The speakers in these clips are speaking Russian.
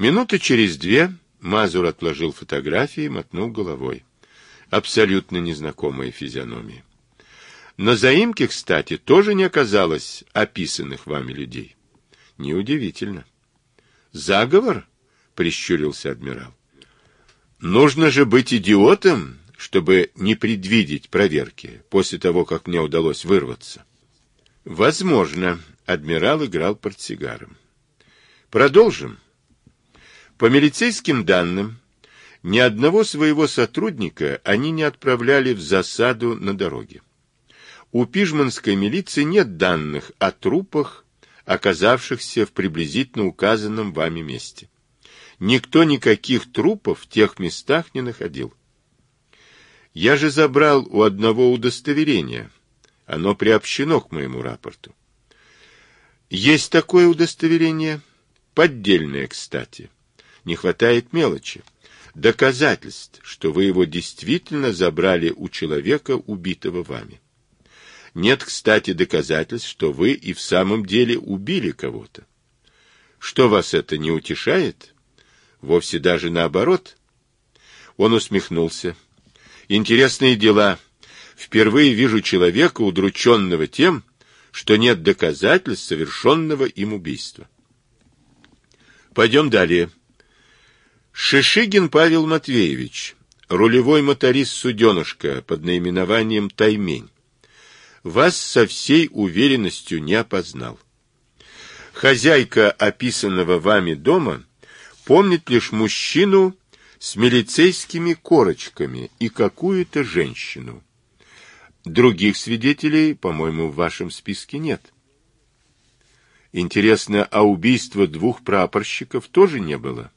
Минуты через две Мазур отложил фотографии и мотнул головой. Абсолютно незнакомые физиономии. На заимке, кстати, тоже не оказалось описанных вами людей. Неудивительно. Заговор? Прищурился адмирал. Нужно же быть идиотом, чтобы не предвидеть проверки после того, как мне удалось вырваться. Возможно, адмирал играл портсигаром. Продолжим. По милицейским данным, ни одного своего сотрудника они не отправляли в засаду на дороге у пижманской милиции нет данных о трупах, оказавшихся в приблизительно указанном вами месте. Никто никаких трупов в тех местах не находил. Я же забрал у одного удостоверения. Оно приобщено к моему рапорту. Есть такое удостоверение? Поддельное, кстати. Не хватает мелочи. Доказательств, что вы его действительно забрали у человека, убитого вами. Нет, кстати, доказательств, что вы и в самом деле убили кого-то. Что вас это не утешает? Вовсе даже наоборот. Он усмехнулся. Интересные дела. Впервые вижу человека, удрученного тем, что нет доказательств совершенного им убийства. Пойдем далее. Шишигин Павел Матвеевич, рулевой моторист суденышка под наименованием Таймень вас со всей уверенностью не опознал. Хозяйка описанного вами дома помнит лишь мужчину с милицейскими корочками и какую-то женщину. Других свидетелей, по-моему, в вашем списке нет. Интересно, а убийства двух прапорщиков тоже не было?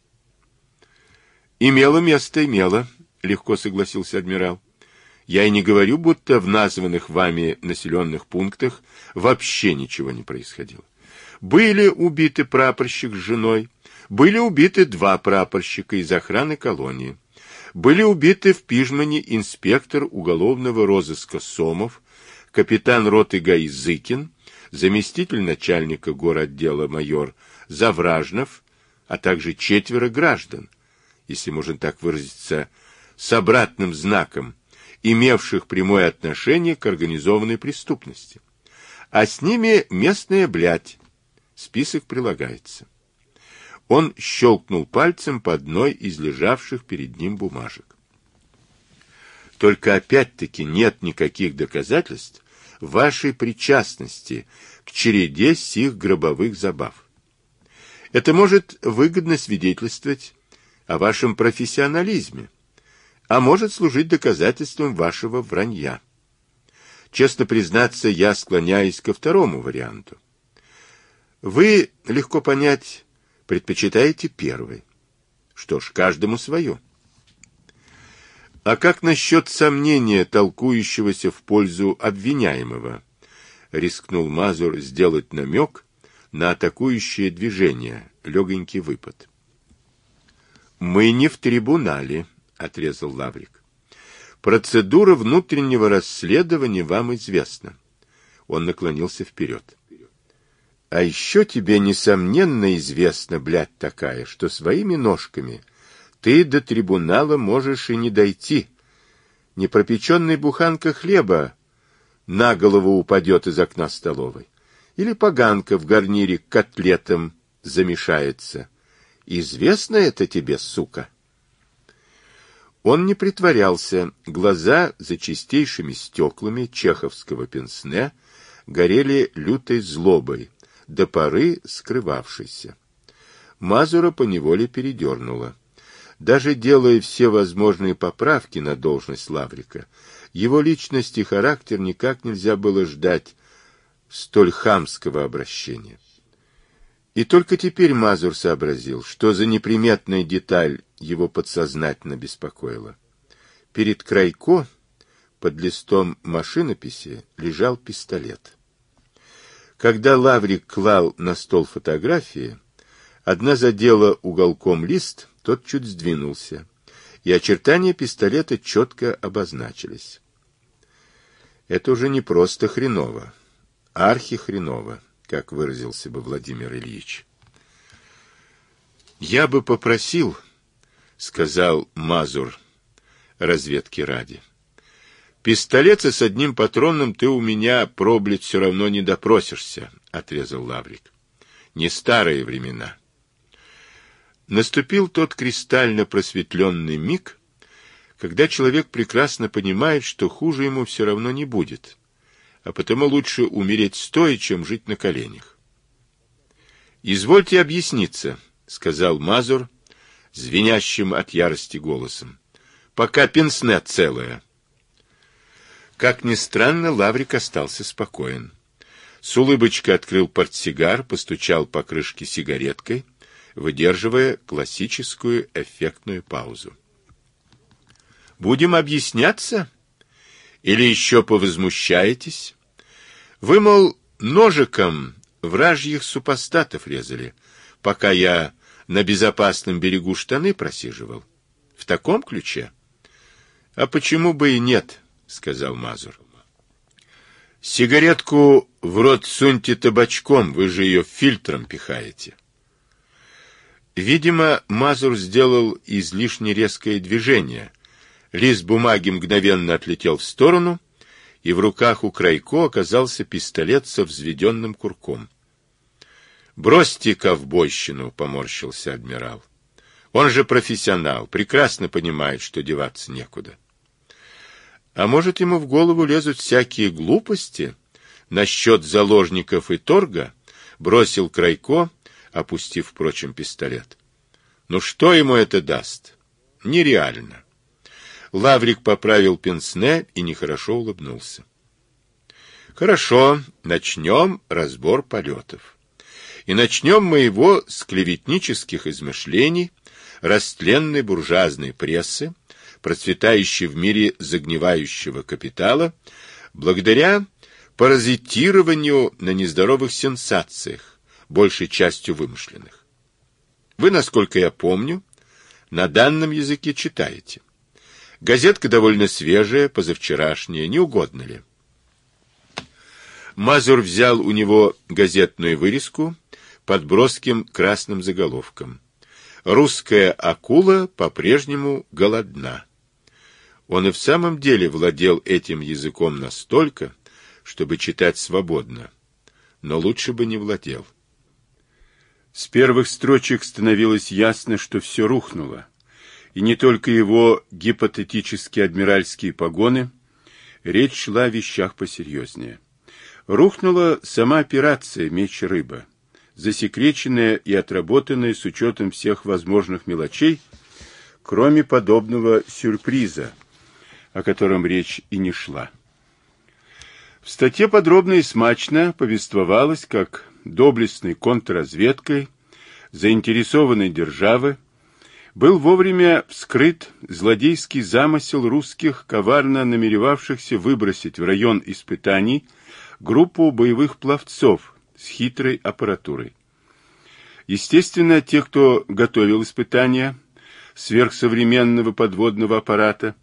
Имело место, имело, легко согласился адмирал. Я и не говорю, будто в названных вами населенных пунктах вообще ничего не происходило. Были убиты прапорщик с женой, были убиты два прапорщика из охраны колонии, были убиты в Пижмане инспектор уголовного розыска Сомов, капитан роты ГАИ Зыкин, заместитель начальника городдела майор Завражнов, а также четверо граждан, если можно так выразиться, с обратным знаком, имевших прямое отношение к организованной преступности. А с ними местная блядь. Список прилагается. Он щелкнул пальцем по одной из лежавших перед ним бумажек. Только опять-таки нет никаких доказательств вашей причастности к череде сих гробовых забав. Это может выгодно свидетельствовать о вашем профессионализме, а может служить доказательством вашего вранья. Честно признаться, я склоняюсь ко второму варианту. Вы, легко понять, предпочитаете первый. Что ж, каждому свое. А как насчет сомнения, толкующегося в пользу обвиняемого? Рискнул Мазур сделать намек на атакующее движение, легонький выпад. Мы не в трибунале, отрезал Лаврик. Процедура внутреннего расследования вам известна. Он наклонился вперед. А еще тебе, несомненно, известно, блядь такая, что своими ножками ты до трибунала можешь и не дойти. Непропеченная буханка хлеба на голову упадет из окна столовой. Или поганка в гарнире к котлетам замешается. Известно это тебе, сука? Он не притворялся, глаза за чистейшими стеклами чеховского пенсне горели лютой злобой, до поры скрывавшейся. Мазура поневоле передернула. Даже делая все возможные поправки на должность Лаврика, его личность и характер никак нельзя было ждать столь хамского обращения. И только теперь Мазур сообразил, что за неприметная деталь его подсознательно беспокоила. Перед Крайко под листом машинописи лежал пистолет. Когда Лаврик клал на стол фотографии, одна задела уголком лист, тот чуть сдвинулся, и очертания пистолета четко обозначились. Это уже не просто хреново, архи хреново как выразился бы Владимир Ильич. Я бы попросил, сказал Мазур разведки ради. Пистолета с одним патроном ты у меня проблить все равно не допросишься, отрезал Лаврик. Не старые времена. Наступил тот кристально просветленный миг, когда человек прекрасно понимает, что хуже ему все равно не будет, а потому лучше умереть стоя, чем жить на коленях. «Извольте объясниться», — сказал Мазур, звенящим от ярости голосом, — «пока пенсне целая». Как ни странно, Лаврик остался спокоен. С улыбочкой открыл портсигар, постучал по крышке сигареткой, выдерживая классическую эффектную паузу. «Будем объясняться? Или еще повозмущаетесь? Вы, мол, ножиком вражьих супостатов резали, пока я на безопасном берегу штаны просиживал. В таком ключе? А почему бы и нет, сказал Мазур. Сигаретку в рот суньте табачком, вы же ее фильтром пихаете. Видимо, Мазур сделал излишне резкое движение. Лист бумаги мгновенно отлетел в сторону, и в руках у Крайко оказался пистолет со взведенным курком. «Бросьте ковбойщину», — поморщился адмирал. «Он же профессионал, прекрасно понимает, что деваться некуда». А может, ему в голову лезут всякие глупости насчет заложников и торга? Бросил Крайко, опустив, впрочем, пистолет. Ну что ему это даст? Нереально. Лаврик поправил пенсне и нехорошо улыбнулся. Хорошо, начнем разбор полетов. И начнем мы его с клеветнических измышлений, растленной буржуазной прессы, процветающей в мире загнивающего капитала, благодаря паразитированию на нездоровых сенсациях, большей частью вымышленных. Вы, насколько я помню, на данном языке читаете. Газетка довольно свежая, позавчерашняя, не угодно ли? Мазур взял у него газетную вырезку под броским красным заголовком. «Русская акула по-прежнему голодна». Он и в самом деле владел этим языком настолько, чтобы читать свободно, но лучше бы не владел. С первых строчек становилось ясно, что все рухнуло, и не только его гипотетические адмиральские погоны, речь шла о вещах посерьезнее. Рухнула сама операция «Меч-рыба», засекреченная и отработанная с учетом всех возможных мелочей, кроме подобного сюрприза, о котором речь и не шла. В статье подробно и смачно повествовалось, как доблестной контрразведкой заинтересованной державы был вовремя вскрыт злодейский замысел русских, коварно намеревавшихся выбросить в район испытаний группу боевых пловцов с хитрой аппаратурой. Естественно, те, кто готовил испытания сверхсовременного подводного аппарата,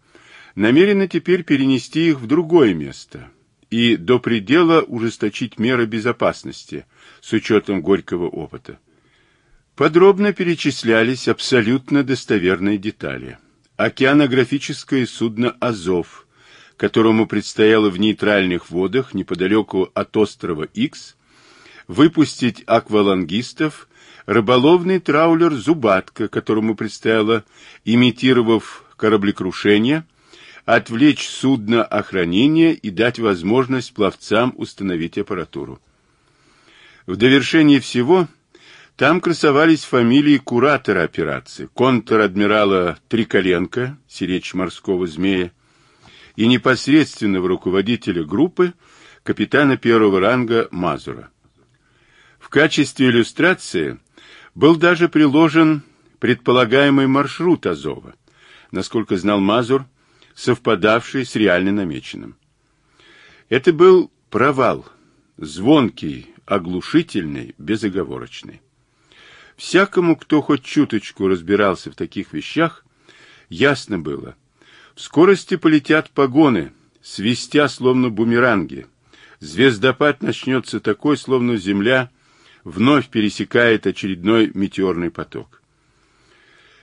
намерены теперь перенести их в другое место и до предела ужесточить меры безопасности с учетом горького опыта. Подробно перечислялись абсолютно достоверные детали. Океанографическое судно «Азов», которому предстояло в нейтральных водах неподалеку от острова Икс выпустить аквалангистов, рыболовный траулер «Зубатка», которому предстояло, имитировав кораблекрушение, отвлечь судно охранения и дать возможность пловцам установить аппаратуру. В довершение всего там красовались фамилии куратора операции, контр-адмирала Триколенко, сиречь морского змея, и непосредственного руководителя группы, капитана первого ранга Мазура. В качестве иллюстрации был даже приложен предполагаемый маршрут Азова. Насколько знал Мазур, совпадавший с реально намеченным. Это был провал, звонкий, оглушительный, безоговорочный. Всякому, кто хоть чуточку разбирался в таких вещах, ясно было. В скорости полетят погоны, свистя, словно бумеранги. Звездопад начнется такой, словно Земля вновь пересекает очередной метеорный поток.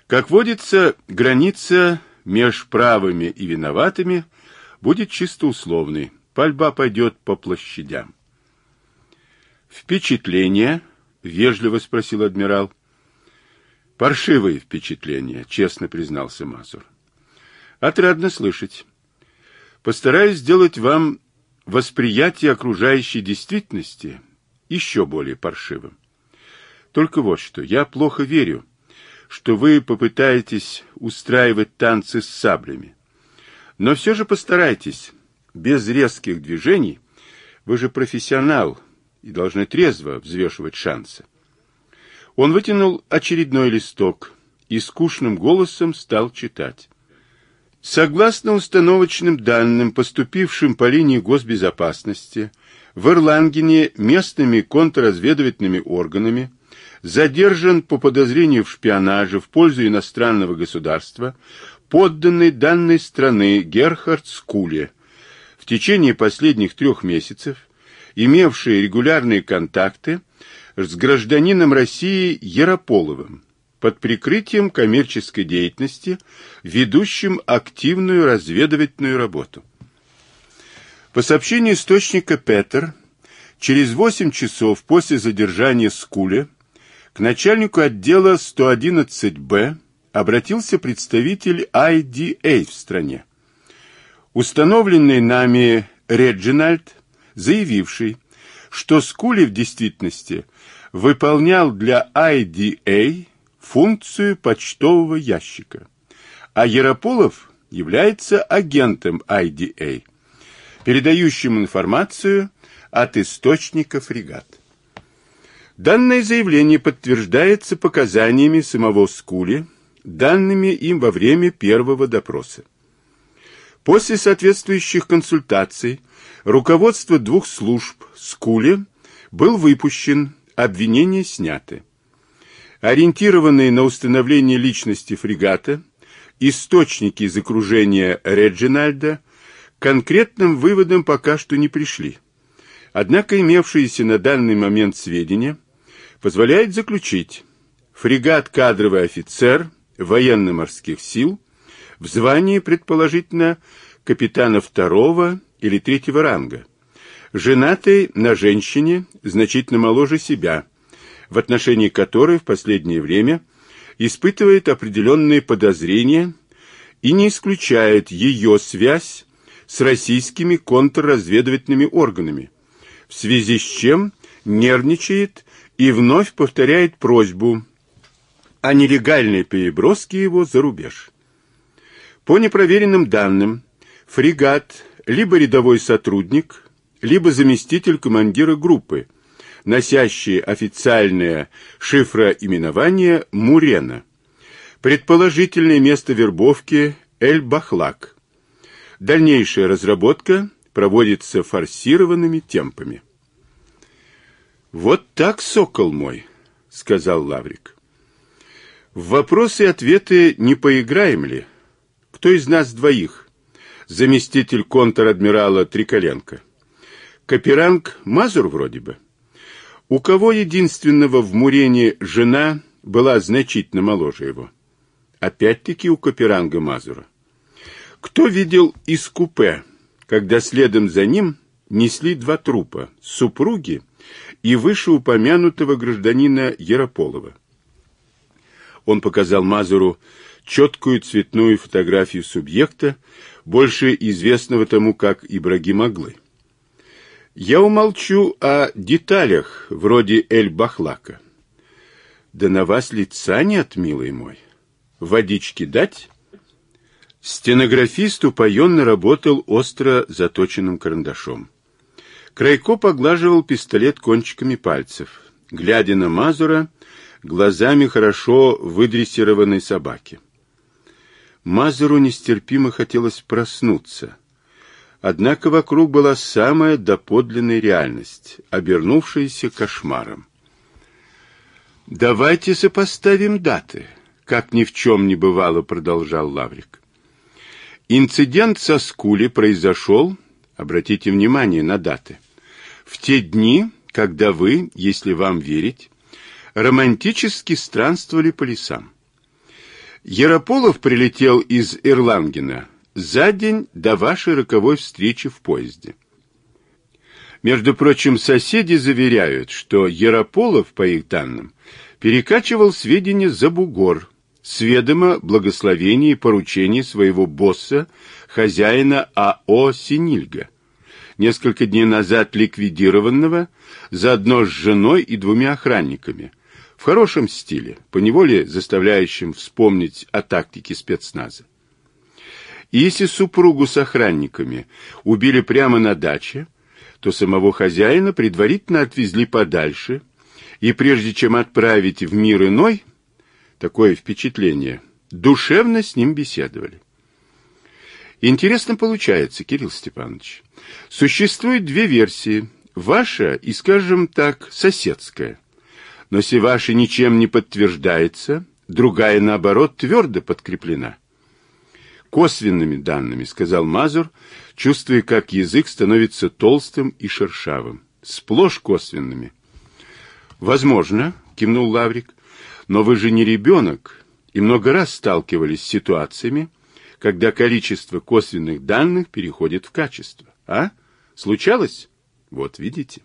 Как водится, граница меж правыми и виноватыми будет чисто условной. Пальба пойдет по площадям. Впечатление, вежливо спросил адмирал. Паршивые впечатления, честно признался Мазур. Отрадно слышать. Постараюсь сделать вам восприятие окружающей действительности еще более паршивым. Только вот что, я плохо верю, что вы попытаетесь устраивать танцы с саблями. Но все же постарайтесь, без резких движений. Вы же профессионал и должны трезво взвешивать шансы. Он вытянул очередной листок и скучным голосом стал читать. Согласно установочным данным, поступившим по линии госбезопасности, в Ирлангене местными контрразведывательными органами задержан по подозрению в шпионаже в пользу иностранного государства подданный данной страны Герхард Скуле, в течение последних трех месяцев имевший регулярные контакты с гражданином России Ярополовым под прикрытием коммерческой деятельности, ведущим активную разведывательную работу. По сообщению источника Петер, через 8 часов после задержания Скуля к начальнику отдела 111Б обратился представитель IDA в стране. Установленный нами Реджинальд, заявивший, что Скули в действительности выполнял для IDA функцию почтового ящика, а Ярополов является агентом IDA, передающим информацию от источника фрегат. Данное заявление подтверждается показаниями самого Скули, данными им во время первого допроса. После соответствующих консультаций руководство двух служб Скули был выпущен, обвинения сняты. Ориентированные на установление личности фрегата, источники из окружения Реджинальда конкретным выводам пока что не пришли. Однако имевшиеся на данный момент сведения – позволяет заключить, фрегат кадровый офицер военно-морских сил в звании, предположительно, капитана второго или третьего ранга, женатый на женщине, значительно моложе себя, в отношении которой в последнее время испытывает определенные подозрения и не исключает ее связь с российскими контрразведывательными органами, в связи с чем нервничает и вновь повторяет просьбу о нелегальной переброске его за рубеж. По непроверенным данным, фрегат либо рядовой сотрудник, либо заместитель командира группы, носящий официальное шифроименование «Мурена». Предположительное место вербовки Эль-Бахлак. Дальнейшая разработка проводится форсированными темпами. Вот так, сокол мой, сказал Лаврик. В вопросы и ответы не поиграем ли? Кто из нас двоих? Заместитель контр-адмирала Триколенко. Каперанг Мазур вроде бы. У кого единственного в Мурене жена была значительно моложе его? Опять-таки у Каперанга Мазура. Кто видел из купе, когда следом за ним несли два трупа, супруги и вышеупомянутого гражданина Ярополова. Он показал Мазуру четкую цветную фотографию субъекта, больше известного тому как Ибрагим Аглы. Я умолчу о деталях, вроде Эль-Бахлака. Да на вас лица нет, милый мой. Водички дать? Стенографист упоенно работал остро заточенным карандашом. Крайко поглаживал пистолет кончиками пальцев, глядя на Мазура глазами хорошо выдрессированной собаки. Мазуру нестерпимо хотелось проснуться. Однако вокруг была самая доподлинная реальность, обернувшаяся кошмаром. «Давайте сопоставим даты», — как ни в чем не бывало, продолжал Лаврик. Инцидент со Скули произошел, обратите внимание на даты, в те дни, когда вы, если вам верить, романтически странствовали по лесам. Ярополов прилетел из Ирлангена за день до вашей роковой встречи в поезде. Между прочим, соседи заверяют, что Ярополов, по их данным, перекачивал сведения за бугор, с ведома благословения и поручений своего босса, хозяина АО «Синильга», несколько дней назад ликвидированного, заодно с женой и двумя охранниками, в хорошем стиле, поневоле заставляющим вспомнить о тактике спецназа. Если супругу с охранниками убили прямо на даче, то самого хозяина предварительно отвезли подальше, и прежде чем отправить в мир иной, такое впечатление, душевно с ним беседовали. Интересно получается, Кирилл Степанович. Существует две версии. Ваша и, скажем так, соседская. Но если ваша ничем не подтверждается, другая, наоборот, твердо подкреплена. Косвенными данными, сказал Мазур, чувствуя, как язык становится толстым и шершавым. Сплошь косвенными. Возможно, кивнул Лаврик, но вы же не ребенок и много раз сталкивались с ситуациями, когда количество косвенных данных переходит в качество. А? Случалось? Вот видите.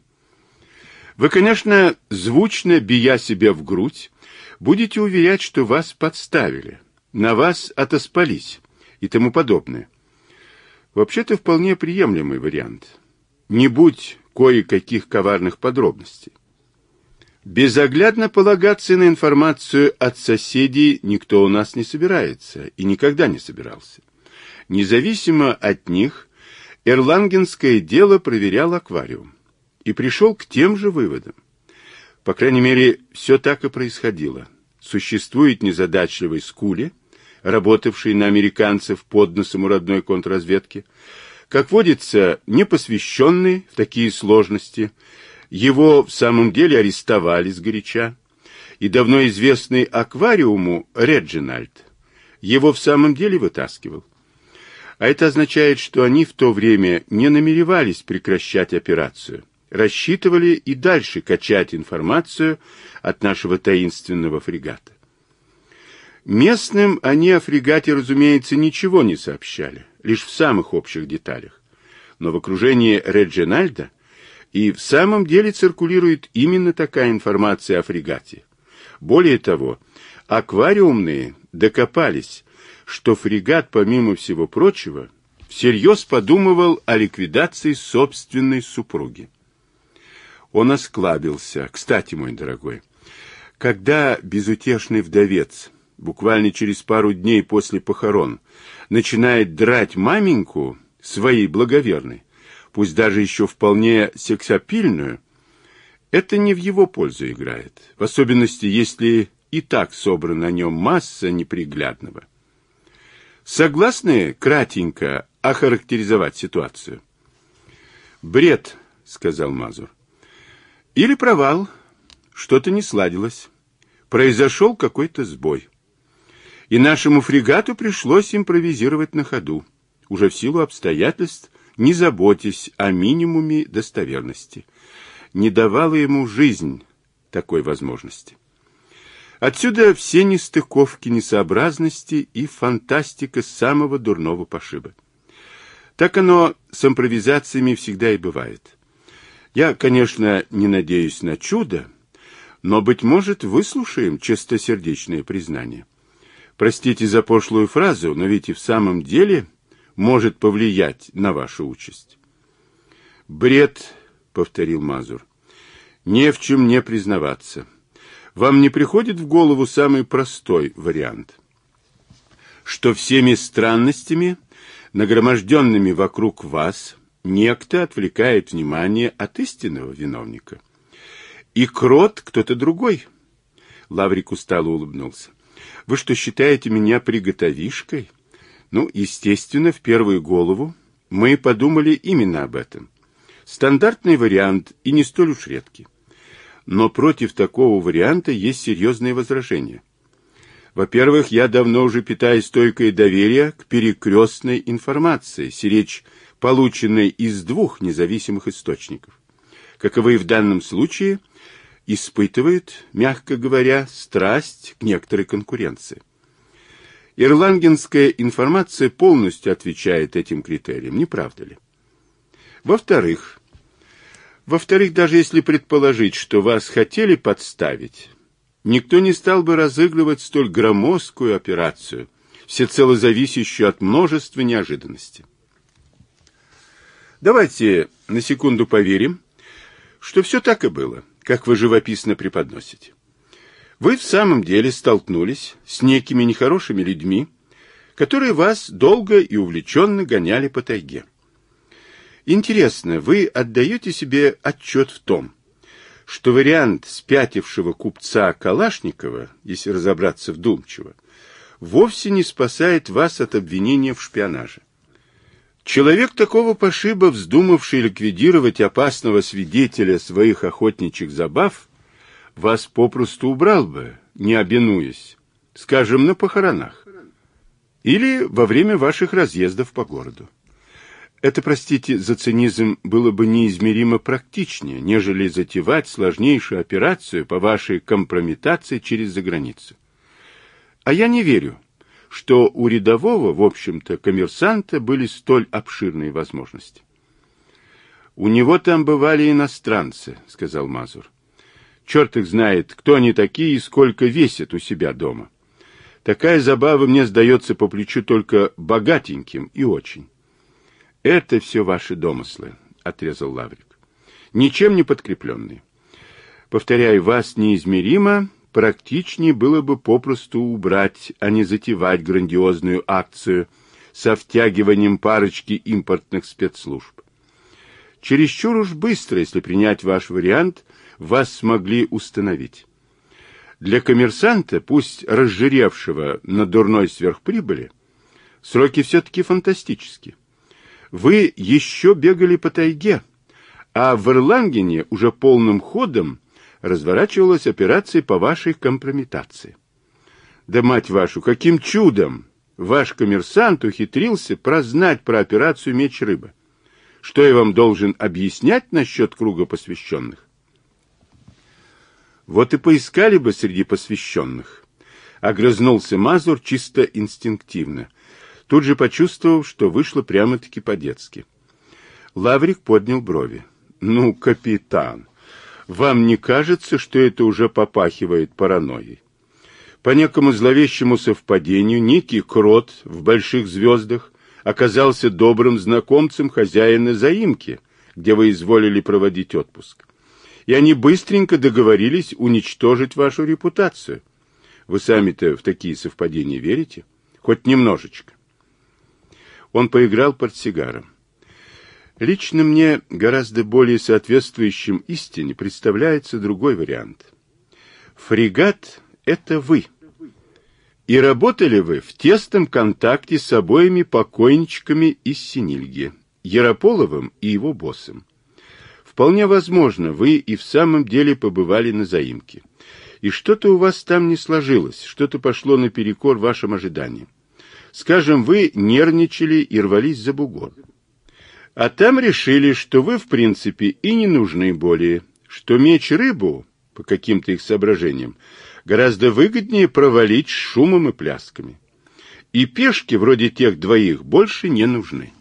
Вы, конечно, звучно, бия себя в грудь, будете уверять, что вас подставили, на вас отоспались и тому подобное. Вообще-то вполне приемлемый вариант. Не будь кое-каких коварных подробностей. Безоглядно полагаться на информацию от соседей никто у нас не собирается и никогда не собирался. Независимо от них, Эрлангенское дело проверял аквариум и пришел к тем же выводам. По крайней мере, все так и происходило. Существует незадачливый скуле, работавший на американцев под носом у родной контрразведки, как водится, непосвященный в такие сложности – его в самом деле арестовали сгоряча, и давно известный аквариуму Реджинальд его в самом деле вытаскивал. А это означает, что они в то время не намеревались прекращать операцию, рассчитывали и дальше качать информацию от нашего таинственного фрегата. Местным они о фрегате, разумеется, ничего не сообщали, лишь в самых общих деталях. Но в окружении Реджинальда и в самом деле циркулирует именно такая информация о фрегате. Более того, аквариумные докопались, что фрегат, помимо всего прочего, всерьез подумывал о ликвидации собственной супруги. Он осклабился. Кстати, мой дорогой, когда безутешный вдовец, буквально через пару дней после похорон, начинает драть маменьку своей благоверной, пусть даже еще вполне сексапильную, это не в его пользу играет, в особенности, если и так собрана на нем масса неприглядного. Согласны кратенько охарактеризовать ситуацию? «Бред», — сказал Мазур. «Или провал. Что-то не сладилось. Произошел какой-то сбой. И нашему фрегату пришлось импровизировать на ходу, уже в силу обстоятельств, не заботясь о минимуме достоверности. Не давала ему жизнь такой возможности. Отсюда все нестыковки, несообразности и фантастика самого дурного пошиба. Так оно с импровизациями всегда и бывает. Я, конечно, не надеюсь на чудо, но, быть может, выслушаем чистосердечное признание. Простите за пошлую фразу, но ведь и в самом деле может повлиять на вашу участь. Бред, повторил Мазур. Не в чем не признаваться. Вам не приходит в голову самый простой вариант, что всеми странностями, нагроможденными вокруг вас, некто отвлекает внимание от истинного виновника. И крот кто-то другой. Лаврик устало улыбнулся. Вы что, считаете меня приготовишкой? — ну, естественно, в первую голову мы подумали именно об этом. Стандартный вариант и не столь уж редкий. Но против такого варианта есть серьезные возражения. Во-первых, я давно уже питаю стойкое доверие к перекрестной информации, сиречь полученной из двух независимых источников. Каковы в данном случае испытывает, мягко говоря, страсть к некоторой конкуренции. Ирлангенская информация полностью отвечает этим критериям, не правда ли? Во-вторых, во-вторых, даже если предположить, что вас хотели подставить, никто не стал бы разыгрывать столь громоздкую операцию, всецело зависящую от множества неожиданностей. Давайте на секунду поверим, что все так и было, как вы живописно преподносите. Вы в самом деле столкнулись с некими нехорошими людьми, которые вас долго и увлеченно гоняли по тайге. Интересно, вы отдаете себе отчет в том, что вариант спятившего купца Калашникова, если разобраться вдумчиво, вовсе не спасает вас от обвинения в шпионаже. Человек такого пошиба, вздумавший ликвидировать опасного свидетеля своих охотничьих забав, вас попросту убрал бы, не обинуясь, скажем, на похоронах или во время ваших разъездов по городу. Это, простите за цинизм, было бы неизмеримо практичнее, нежели затевать сложнейшую операцию по вашей компрометации через заграницу. А я не верю, что у рядового, в общем-то, коммерсанта были столь обширные возможности. «У него там бывали иностранцы», — сказал Мазур. «Черт их знает, кто они такие и сколько весят у себя дома. Такая забава мне сдается по плечу только богатеньким и очень». Это все ваши домыслы, отрезал Лаврик. Ничем не подкрепленные. Повторяю, вас неизмеримо практичнее было бы попросту убрать, а не затевать грандиозную акцию со втягиванием парочки импортных спецслужб. Чересчур уж быстро, если принять ваш вариант, вас смогли установить. Для коммерсанта, пусть разжиревшего на дурной сверхприбыли, сроки все-таки фантастические. Вы еще бегали по тайге, а в Ирлангене уже полным ходом разворачивалась операция по вашей компрометации. Да, мать вашу, каким чудом ваш коммерсант ухитрился прознать про операцию «Меч рыбы»? Что я вам должен объяснять насчет круга посвященных? Вот и поискали бы среди посвященных. Огрызнулся Мазур чисто инстинктивно — тут же почувствовав, что вышло прямо-таки по-детски. Лаврик поднял брови. «Ну, капитан, вам не кажется, что это уже попахивает паранойей? По некому зловещему совпадению некий крот в больших звездах оказался добрым знакомцем хозяина заимки, где вы изволили проводить отпуск. И они быстренько договорились уничтожить вашу репутацию. Вы сами-то в такие совпадения верите? Хоть немножечко. Он поиграл портсигаром. Лично мне гораздо более соответствующим истине представляется другой вариант. Фрегат — это вы. И работали вы в тесном контакте с обоими покойничками из Синильги, Ярополовым и его боссом. Вполне возможно, вы и в самом деле побывали на заимке. И что-то у вас там не сложилось, что-то пошло наперекор вашим ожиданиям. Скажем, вы нервничали и рвались за бугор. А там решили, что вы, в принципе, и не нужны более, что меч рыбу, по каким-то их соображениям, гораздо выгоднее провалить с шумом и плясками. И пешки, вроде тех двоих, больше не нужны.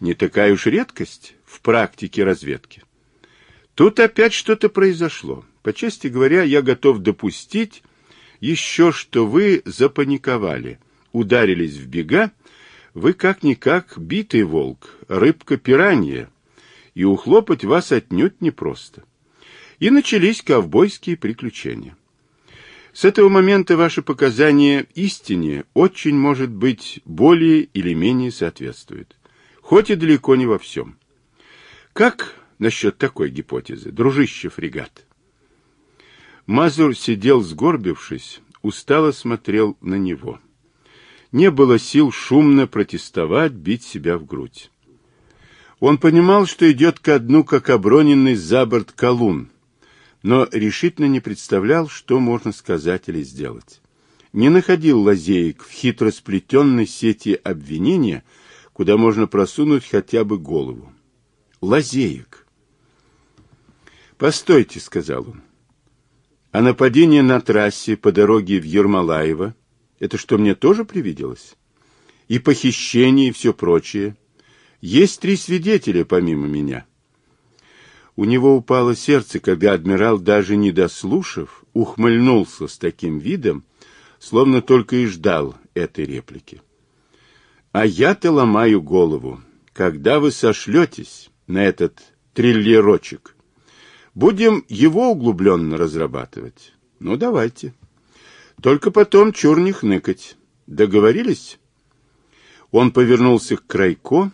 Не такая уж редкость в практике разведки. Тут опять что-то произошло. По чести говоря, я готов допустить еще, что вы запаниковали – ударились в бега, вы как-никак битый волк, рыбка-пиранья, и ухлопать вас отнюдь непросто. И начались ковбойские приключения. С этого момента ваши показания истине очень, может быть, более или менее соответствуют, хоть и далеко не во всем. Как насчет такой гипотезы, дружище фрегат? Мазур сидел сгорбившись, устало смотрел на него не было сил шумно протестовать, бить себя в грудь. Он понимал, что идет ко дну, как оброненный за борт колун, но решительно не представлял, что можно сказать или сделать. Не находил лазеек в хитро сплетенной сети обвинения, куда можно просунуть хотя бы голову. Лазеек. «Постойте», — сказал он. «А нападение на трассе по дороге в Ермолаево Это что, мне тоже привиделось? И похищение, и все прочее. Есть три свидетеля помимо меня. У него упало сердце, когда адмирал, даже не дослушав, ухмыльнулся с таким видом, словно только и ждал этой реплики. А я-то ломаю голову, когда вы сошлетесь на этот триллерочек. Будем его углубленно разрабатывать. Ну, давайте. Только потом чур не хныкать. Договорились? Он повернулся к Крайко,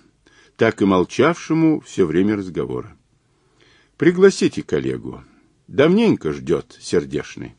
так и молчавшему все время разговора. Пригласите коллегу. Давненько ждет сердешный.